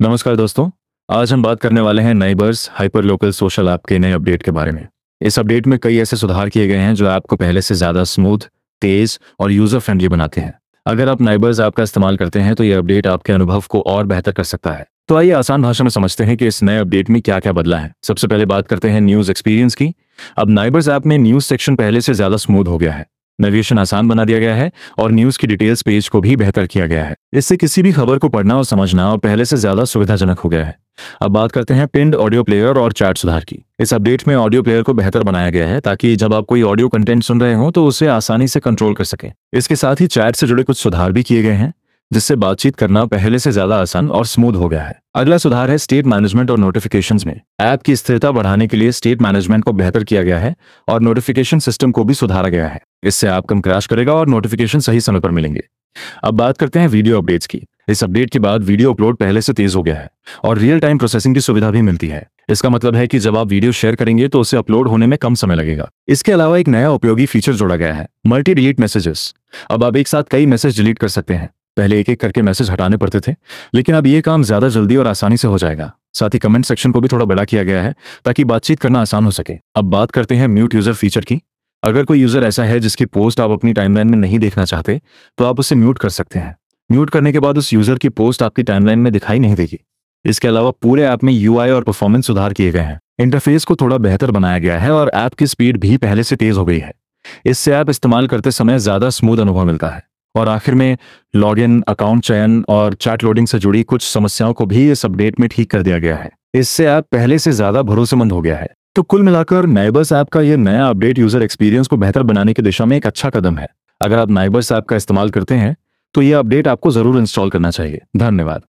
नमस्कार दोस्तों, आज हम बात करने वाले हैं neighbours hyper local social app के नए अपडेट के बारे में। इस अपडेट में कई ऐसे सुधार किए गए हैं जो ऐप को पहले से ज़्यादा स्मूथ तेज और यूज़र फ्रेंडली बनाते हैं। अगर आप नाइबर्स ऐप का इस्तेमाल करते हैं तो ये अपडेट आपके अनुभव को और बेहतर कर सकता है। तो आइए आसान भाषा में समझते हैं कि इस नए अपडेट में क्या क्या बदला है। सबसे पहले बात करते हैं न्यूज़ एक्सपीरियंस की। अब नाइबर्स ऐप में न्यूज़ सेक्शन पहले से ज़्यादा स्मूथ हो गया है। नेविगेशन आसान बना दिया गया है और न्यूज़ की डिटेल्स पेज को भी बेहतर किया गया है। इससे किसी भी खबर को पढ़ना और समझना और पहले से ज़्यादा सुविधाजनक हो गया है। अब बात करते हैं पिंड ऑडियो प्लेयर और चैट सुधार की। इस अपडेट में ऑडियो प्लेयर को बेहतर बनाया गया है ताकि जब आप कोई ऑडियो कंटेंट सुन रहे हो तो उसे आसानी से कंट्रोल कर सके। इसके साथ ही चैट से जुड़े कुछ सुधार भी किए गए हैं। जिससे बातचीत करना पहले से ज़्यादा आसान और स्मूथ हो गया है। अगला सुधार है स्टेट मैनेजमेंट और नोटिफिकेशन में। ऐप की स्थिरता बढ़ाने के लिए स्टेट मैनेजमेंट को बेहतर किया गया है और नोटिफिकेशन सिस्टम को भी सुधारा गया है। इससे ऐप कम क्रैश करेगा और नोटिफिकेशन सही समय पर मिलेंगे। अब बात करते हैं वीडियो अपडेट्स की। इस अपडेट के बाद वीडियो अपलोड पहले से तेज हो गया है और रियल टाइम प्रोसेसिंग की सुविधा भी मिलती है। इसका मतलब है कि जब आप वीडियो शेयर करेंगे तो उसे अपलोड होने में कम समय लगेगा। इसके अलावा एक नया उपयोगी फीचर जोड़ा गया है मल्टी डिलीट मैसेजेस। अब आप एक साथ कई मैसेज डिलीट कर सकते हैं। पहले एक एक करके मैसेज हटाने पड़ते थे, लेकिन अब ये काम ज़्यादा जल्दी और आसानी से हो जाएगा। साथ ही कमेंट सेक्शन को भी थोड़ा बड़ा किया गया है, ताकि बातचीत करना आसान हो सके। अब बात करते हैं म्यूट यूज़र फीचर की। अगर कोई यूज़र ऐसा है जिसकी पोस्ट आप अपनी टाइमलाइन में नहीं देखना चाहते तो आप उसे म्यूट कर सकते हैं। म्यूट करने के बाद उस यूज़र की पोस्ट आपकी टाइमलाइन में दिखाई नहीं देगी। इसके अलावा पूरे ऐप में यूआई और परफॉर्मेंस सुधार किए गए हैं। इंटरफेस को थोड़ा बेहतर बनाया गया है और ऐप की स्पीड भी पहले से तेज हो गई है। इससे ऐप इस्तेमाल करते समय ज़्यादा स्मूथ अनुभव मिलता है। और आखिर में लॉगिन, अकाउंट चयन और चैट लोडिंग से जुड़ी कुछ समस्याओं को भी इस अपडेट में ठीक कर दिया गया है। इससे ऐप पहले से ज़्यादा भरोसेमंद हो गया है। तो कुल मिलाकर नाइबर्स ऐप का यह नया अपडेट यूज़र एक्सपीरियंस को बेहतर बनाने की दिशा में एक अच्छा कदम है। अगर आप नाइबर्स ऐप का इस्तेमाल करते हैं तो यह अपडेट आपको ज़रूर इंस्टॉल करना चाहिए। धन्यवाद।